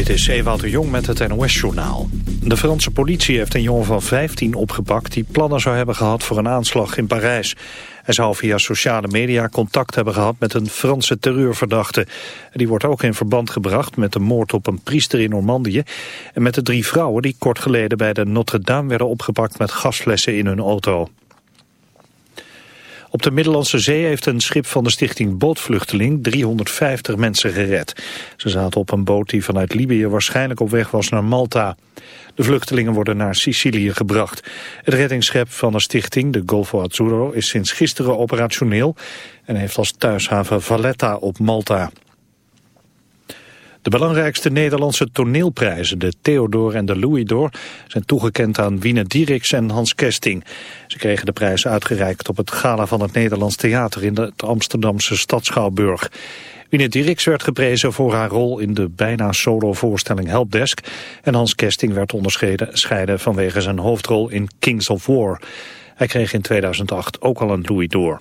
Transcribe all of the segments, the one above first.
Dit is Ewout de Jong met het NOS-journaal. De Franse politie heeft een jongen van 15 opgepakt... die plannen zou hebben gehad voor een aanslag in Parijs. Hij zou via sociale media contact hebben gehad met een Franse terreurverdachte. Die wordt ook in verband gebracht met de moord op een priester in Normandië... en met de drie vrouwen die kort geleden bij de Notre-Dame werden opgepakt... met gasflessen in hun auto. Op de Middellandse Zee heeft een schip van de stichting Bootvluchteling 350 mensen gered. Ze zaten op een boot die vanuit Libië waarschijnlijk op weg was naar Malta. De vluchtelingen worden naar Sicilië gebracht. Het reddingsschip van de stichting, de Golfo Azzurro, is sinds gisteren operationeel... en heeft als thuishaven Valletta op Malta. De belangrijkste Nederlandse toneelprijzen, de Theodor en de Louis zijn toegekend aan Wiene Dieriks en Hans Kesting. Ze kregen de prijs uitgereikt op het gala van het Nederlands Theater in de Amsterdamse stadschouwburg. Wiene Dieriks werd geprezen voor haar rol in de bijna solo-voorstelling Helpdesk. En Hans Kesting werd onderscheiden vanwege zijn hoofdrol in Kings of War. Hij kreeg in 2008 ook al een Louis d'Or.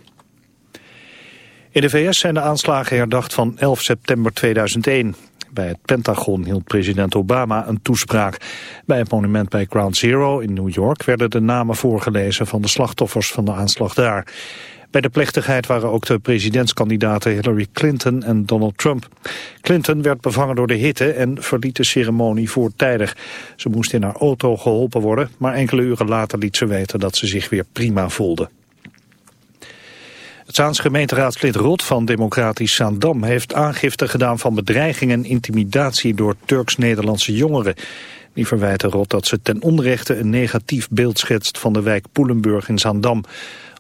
In de VS zijn de aanslagen herdacht van 11 september 2001. Bij het Pentagon hield president Obama een toespraak. Bij het monument bij Ground Zero in New York werden de namen voorgelezen van de slachtoffers van de aanslag daar. Bij de plechtigheid waren ook de presidentskandidaten Hillary Clinton en Donald Trump. Clinton werd bevangen door de hitte en verliet de ceremonie voortijdig. Ze moest in haar auto geholpen worden, maar enkele uren later liet ze weten dat ze zich weer prima voelde. Zaans gemeenteraadslid Rot van Democratisch Zaandam heeft aangifte gedaan van bedreiging en intimidatie door Turks-Nederlandse jongeren. Die verwijten Rot dat ze ten onrechte een negatief beeld schetst van de wijk Poelenburg in Zaandam.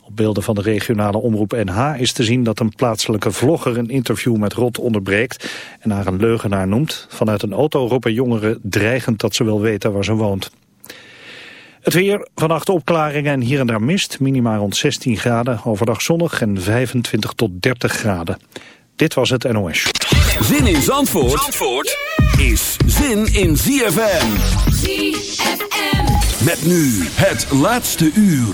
Op beelden van de regionale omroep NH is te zien dat een plaatselijke vlogger een interview met Rot onderbreekt en haar een leugenaar noemt. Vanuit een auto roepen jongeren dreigend dat ze wel weten waar ze woont. Het weer, vannacht opklaringen en hier en daar mist. Minima rond 16 graden, overdag zonnig en 25 tot 30 graden. Dit was het NOS. Zin in Zandvoort, Zandvoort is zin in ZFM. ZFM. Met nu het laatste uur.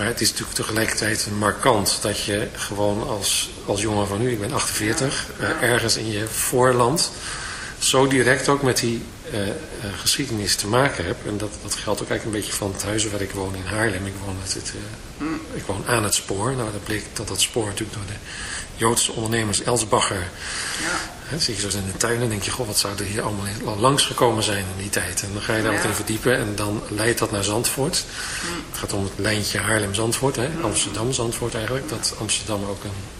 Maar het is natuurlijk tegelijkertijd markant dat je gewoon als, als jongen van nu, ik ben 48, ja, ja. Uh, ergens in je voorland zo direct ook met die uh, uh, geschiedenis te maken hebt. En dat, dat geldt ook eigenlijk een beetje van het huis waar ik woon in Haarlem. Ik woon, het, het, mm. ik woon aan het spoor. Nou, dat bleek dat dat spoor natuurlijk door de Joodse ondernemers Elsbacher... Ja. Hè, zie je zo in de tuin en denk je, goh, wat zou er hier allemaal al langs gekomen zijn in die tijd. En dan ga je daar ja. wat in verdiepen en dan leidt dat naar Zandvoort. Mm. Het gaat om het lijntje Haarlem-Zandvoort, mm. Amsterdam-Zandvoort eigenlijk. Dat Amsterdam ook een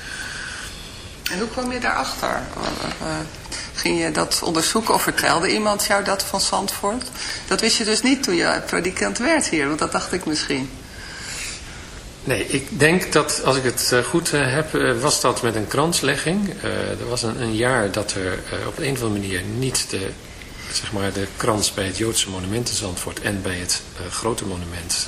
En hoe kwam je daarachter? Uh, ging je dat onderzoeken of vertelde iemand jou dat van Zandvoort? Dat wist je dus niet toen je predikant werd hier, want dat dacht ik misschien. Nee, ik denk dat, als ik het goed heb, was dat met een kranslegging. er was een, een, jaar dat er op een of andere manier niet de, zeg maar, de krans bij het Joodse monument in Zandvoort en bij het grote monument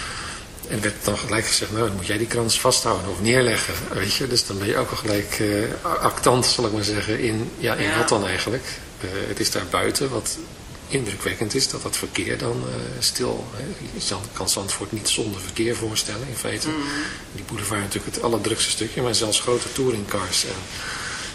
En werd dan gelijk gezegd, nou dan moet jij die krans vasthouden of neerleggen, weet je. Dus dan ben je ook al gelijk uh, actant, zal ik maar zeggen, in, ja, in ja. wat dan eigenlijk. Uh, het is daar buiten, wat indrukwekkend is, dat dat verkeer dan uh, stil... Hè. Je kan Zandvoort niet zonder verkeer voorstellen, in feite. Mm. Die boulevard natuurlijk het allerdrukste stukje, maar zelfs grote touringcars en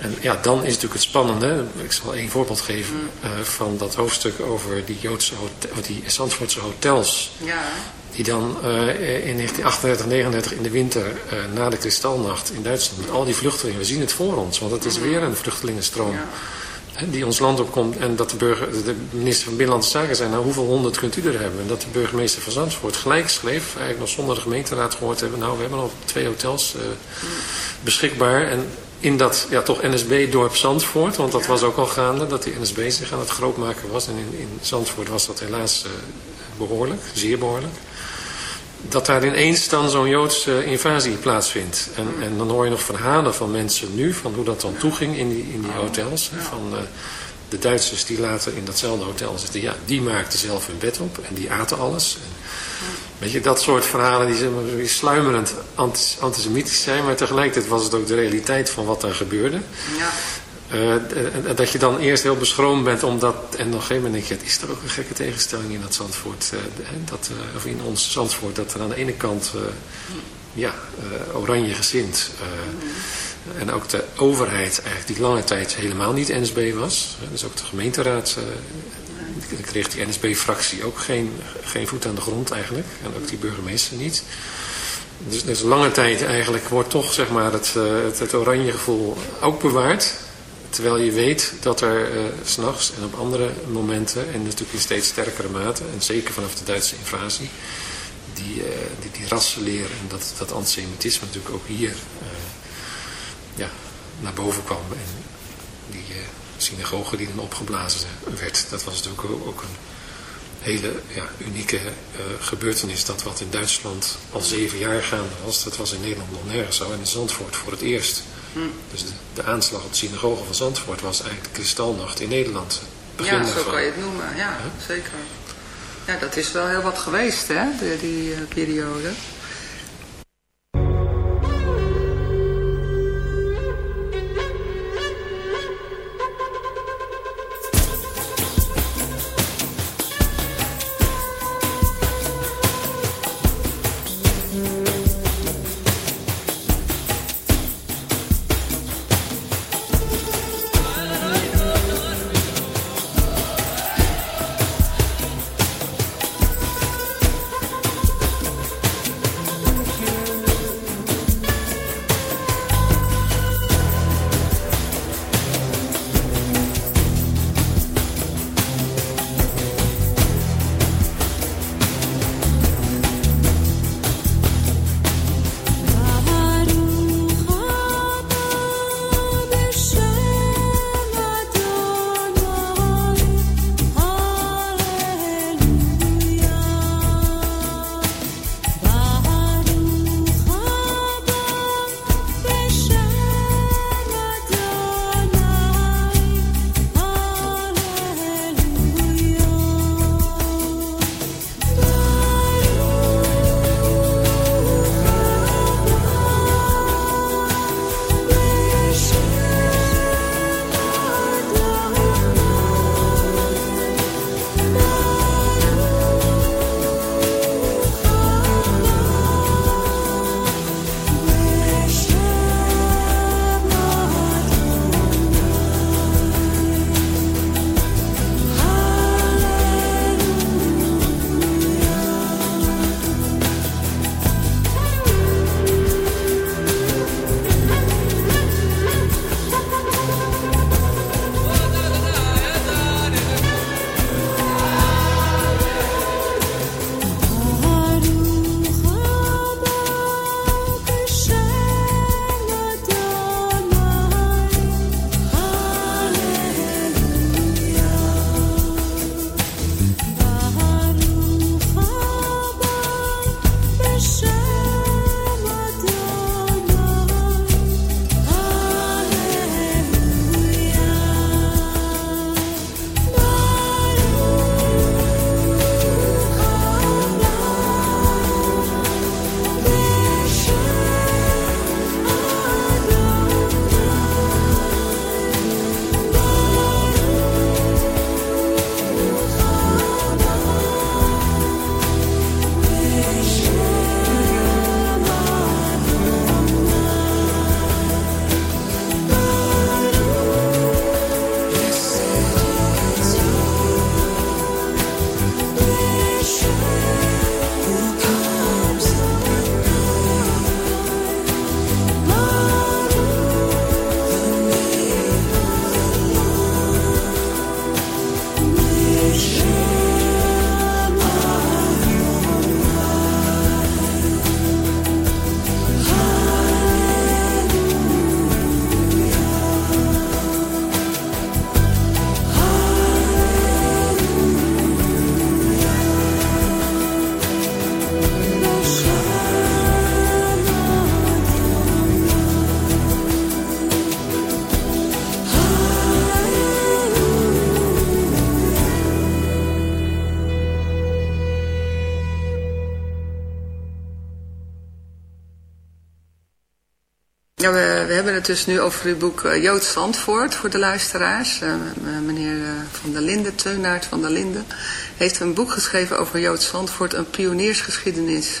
en ja, dan is natuurlijk het spannende, ik zal één voorbeeld geven uh, van dat hoofdstuk over die Joodse hotel, die Zandvoortse hotels. Ja. Die dan uh, in 1938, 39 in de winter uh, na de kristalnacht in Duitsland met al die vluchtelingen, we zien het voor ons, want het is weer een vluchtelingenstroom. Ja die ons land opkomt en dat de, burger, de minister van Binnenlandse Zaken zei, nou hoeveel honderd kunt u er hebben? En dat de burgemeester van Zandvoort gelijk schreef, eigenlijk nog zonder de gemeenteraad gehoord hebben, nou we hebben al twee hotels uh, beschikbaar en in dat ja, toch NSB-dorp Zandvoort, want dat was ook al gaande, dat die NSB zich aan het grootmaken was. En in, in Zandvoort was dat helaas uh, behoorlijk, zeer behoorlijk. Dat daar ineens dan zo'n Joodse invasie plaatsvindt. En, en dan hoor je nog verhalen van mensen nu, van hoe dat dan toeging in die, in die hotels. Van uh, de Duitsers die later in datzelfde hotel zitten, ja, die maakten zelf hun bed op en die aten alles. En, Weet je, dat soort verhalen die, zeg maar, die sluimerend antisemitisch zijn, maar tegelijkertijd was het ook de realiteit van wat daar gebeurde. Ja. Uh, dat je dan eerst heel beschroomd bent omdat, en op een gegeven moment denk je, is er ook een gekke tegenstelling in dat Zandvoort, uh, dat, uh, of in ons Zandvoort, dat er aan de ene kant, ja, oranje gezind, en ook de overheid eigenlijk die lange tijd helemaal niet NSB was, dus ook de gemeenteraad kreeg die NSB-fractie ook geen, geen voet aan de grond eigenlijk. En ook die burgemeester niet. Dus, dus lange tijd eigenlijk wordt toch zeg maar, het, het, het oranje gevoel ook bewaard. Terwijl je weet dat er uh, s'nachts en op andere momenten, en natuurlijk in steeds sterkere mate, en zeker vanaf de Duitse invasie, die, uh, die, die rassenleer en dat, dat antisemitisme natuurlijk ook hier uh, ja, naar boven kwam. En die, synagoge die dan opgeblazen werd. Dat was natuurlijk ook een hele ja, unieke gebeurtenis. Dat wat in Duitsland al zeven jaar gaande was, dat was in Nederland nog nergens zo. En in Zandvoort voor het eerst. Hm. Dus de, de, aanslag op de synagoge van Zandvoort was eigenlijk de kristalnacht in Nederland. Begin ja, zo kan je het noemen. Ja, zeker. Ja, dat is wel heel wat geweest, hè, die, die uh, periode. Dus nu over uw boek uh, Joods Zandvoort voor de luisteraars. Uh, meneer uh, Van der Linden, Teunaert van der Linden, heeft een boek geschreven over Joods Zandvoort, een pioniersgeschiedenis.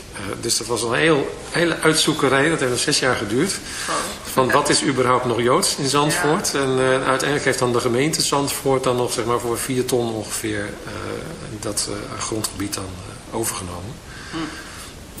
Uh, dus dat was een heel, hele uitzoekerij, dat heeft nog zes jaar geduurd. Van wat is überhaupt nog Joods in Zandvoort. Ja. En uh, uiteindelijk heeft dan de gemeente Zandvoort dan nog zeg maar, voor vier ton ongeveer uh, dat grondgebied dan overgenomen. Hm.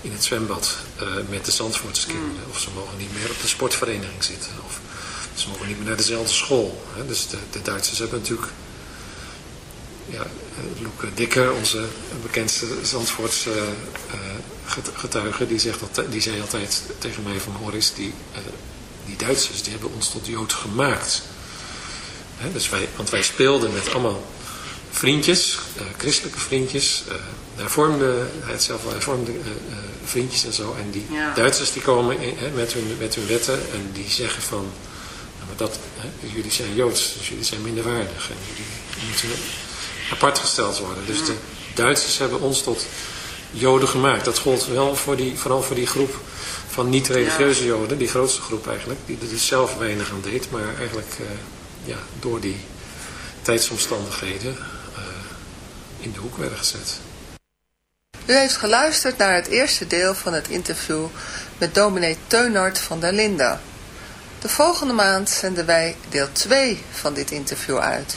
in het zwembad uh, met de Zandvoortse kinderen. Mm. Of ze mogen niet meer op de sportvereniging zitten. Of ze mogen niet meer naar dezelfde school. Hè. Dus de, de, Duitsers hebben natuurlijk ja, Loeke Dikker, onze bekendste Zandvoortse getuige, die, zegt dat, die zei altijd tegen mij van Horis, die, die Duitsers die hebben ons tot Jood gemaakt. dus wij, want wij speelden met allemaal vriendjes, christelijke vriendjes, hervormde, hij had zelf wel hervormde vriendjes en zo. En die Duitsers die komen met, hun, met hun wetten en die zeggen van, nou, maar dat, jullie zijn Joods, dus jullie zijn minderwaardig en jullie moeten apart gesteld worden. Dus de Duitsers hebben ons tot Joden gemaakt. Dat gold wel voor die, vooral voor die groep van niet-religieuze Joden, die grootste groep eigenlijk, die er dus zelf weinig aan deed, maar eigenlijk uh, ja, door die tijdsomstandigheden uh, in de hoek werden gezet. U heeft geluisterd naar het eerste deel van het interview met dominee Teunart van der Linde. De volgende maand zenden wij deel 2 van dit interview uit.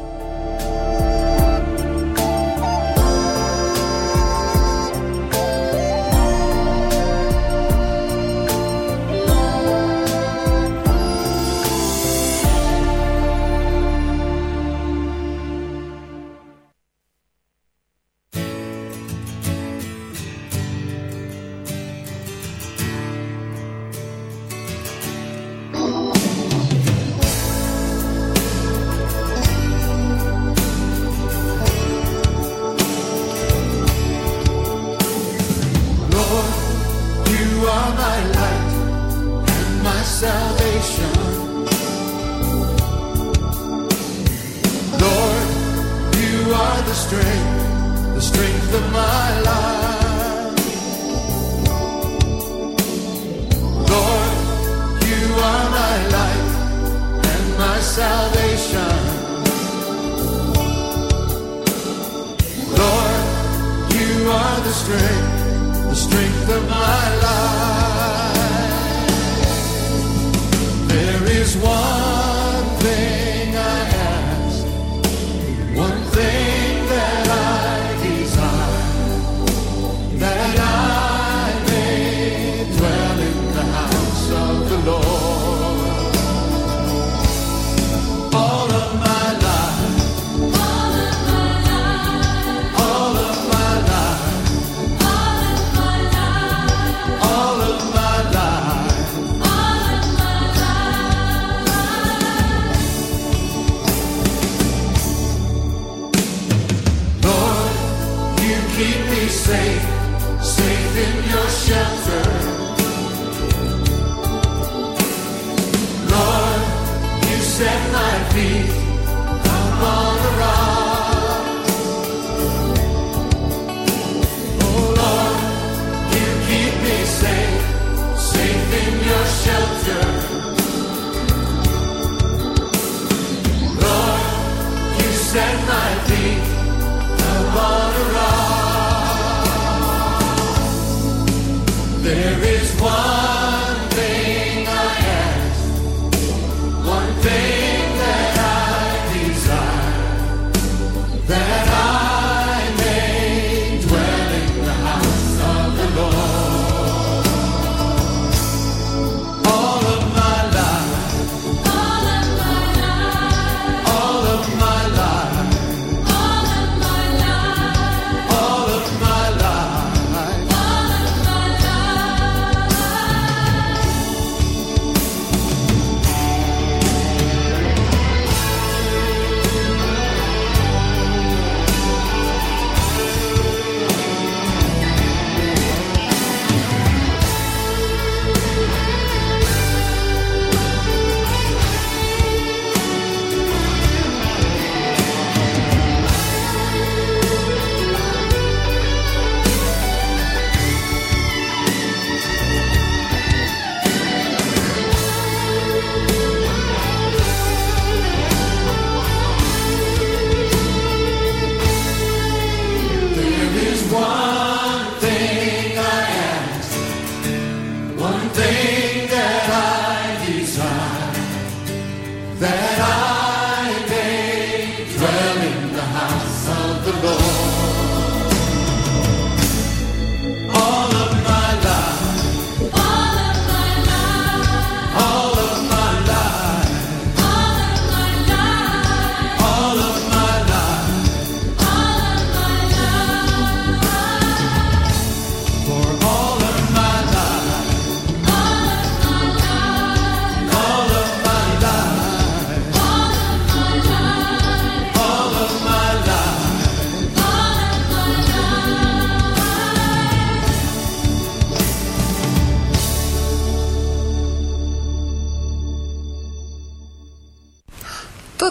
Salvation. Lord, you are the strength, the strength of my life. There is one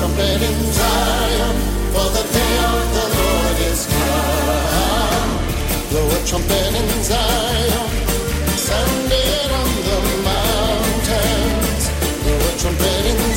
Trumpet in Zion, for the day of the Lord is come. Blow a trumpet in Zion, sounding on the mountains. Blow a trumpet in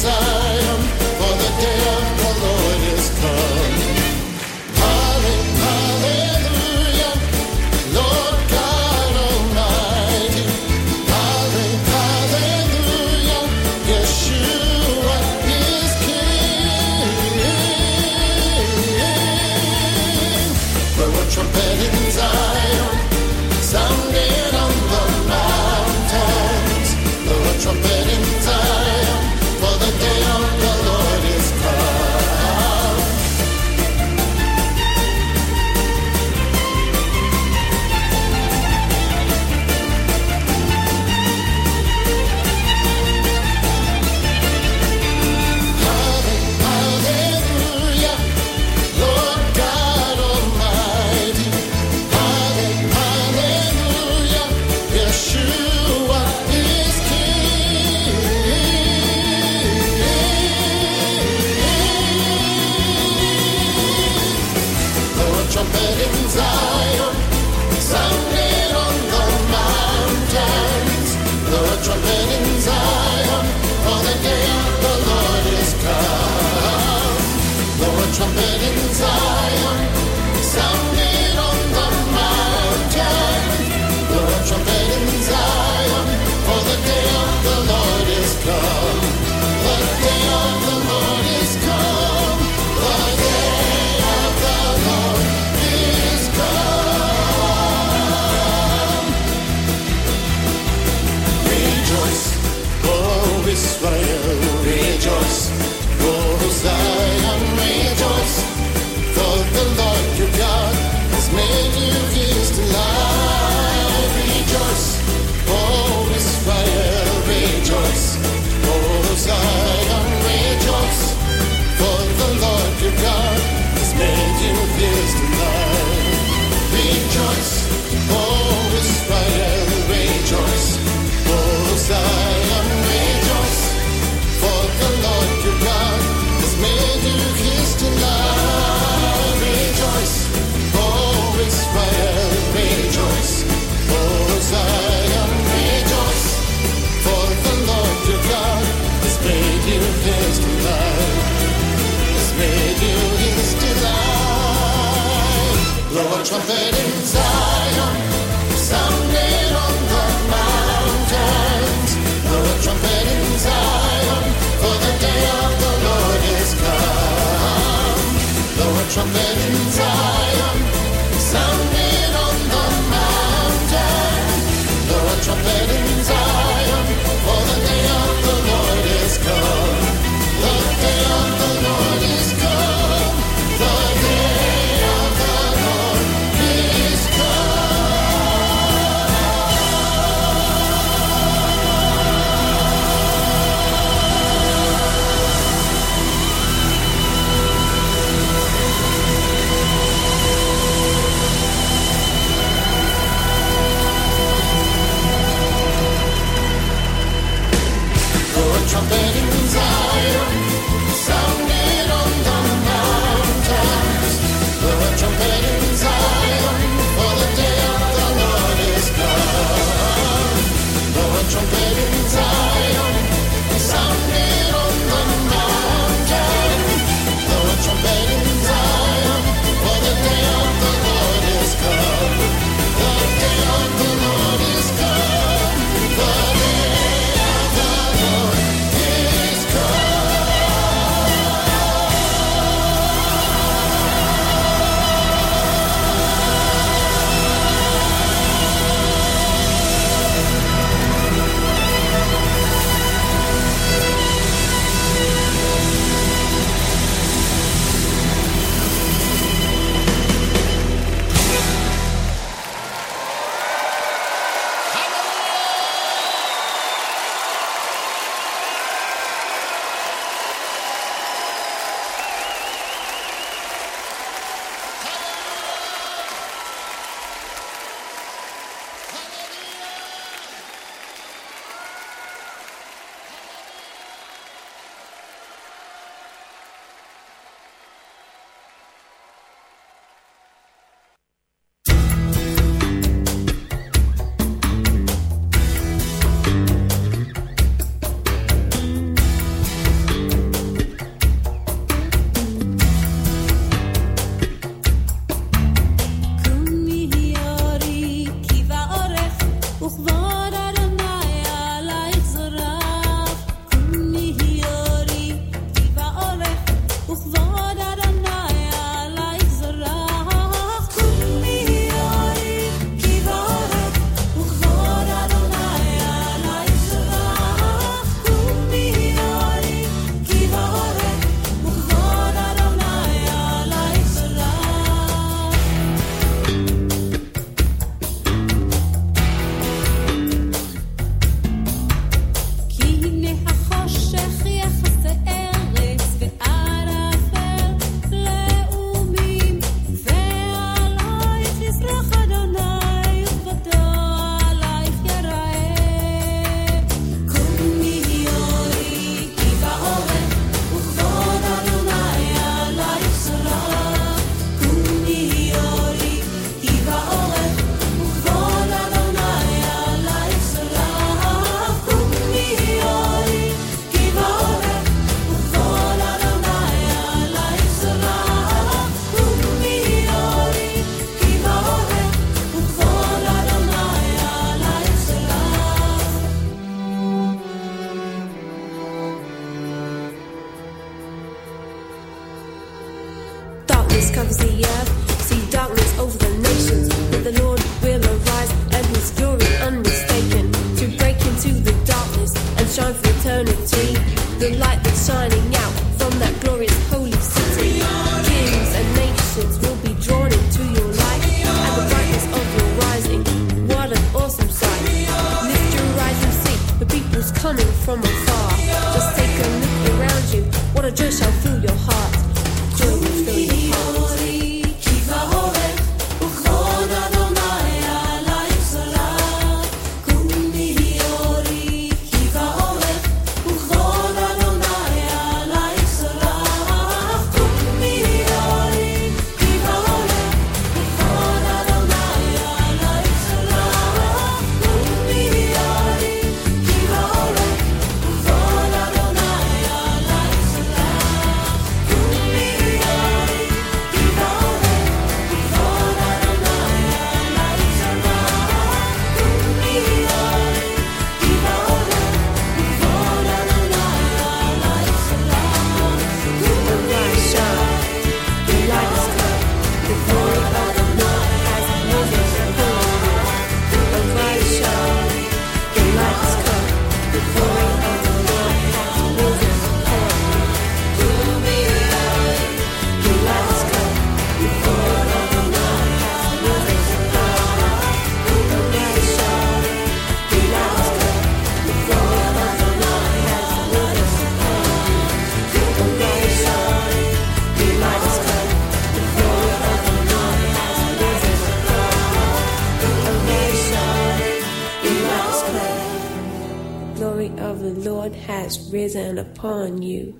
has risen upon you.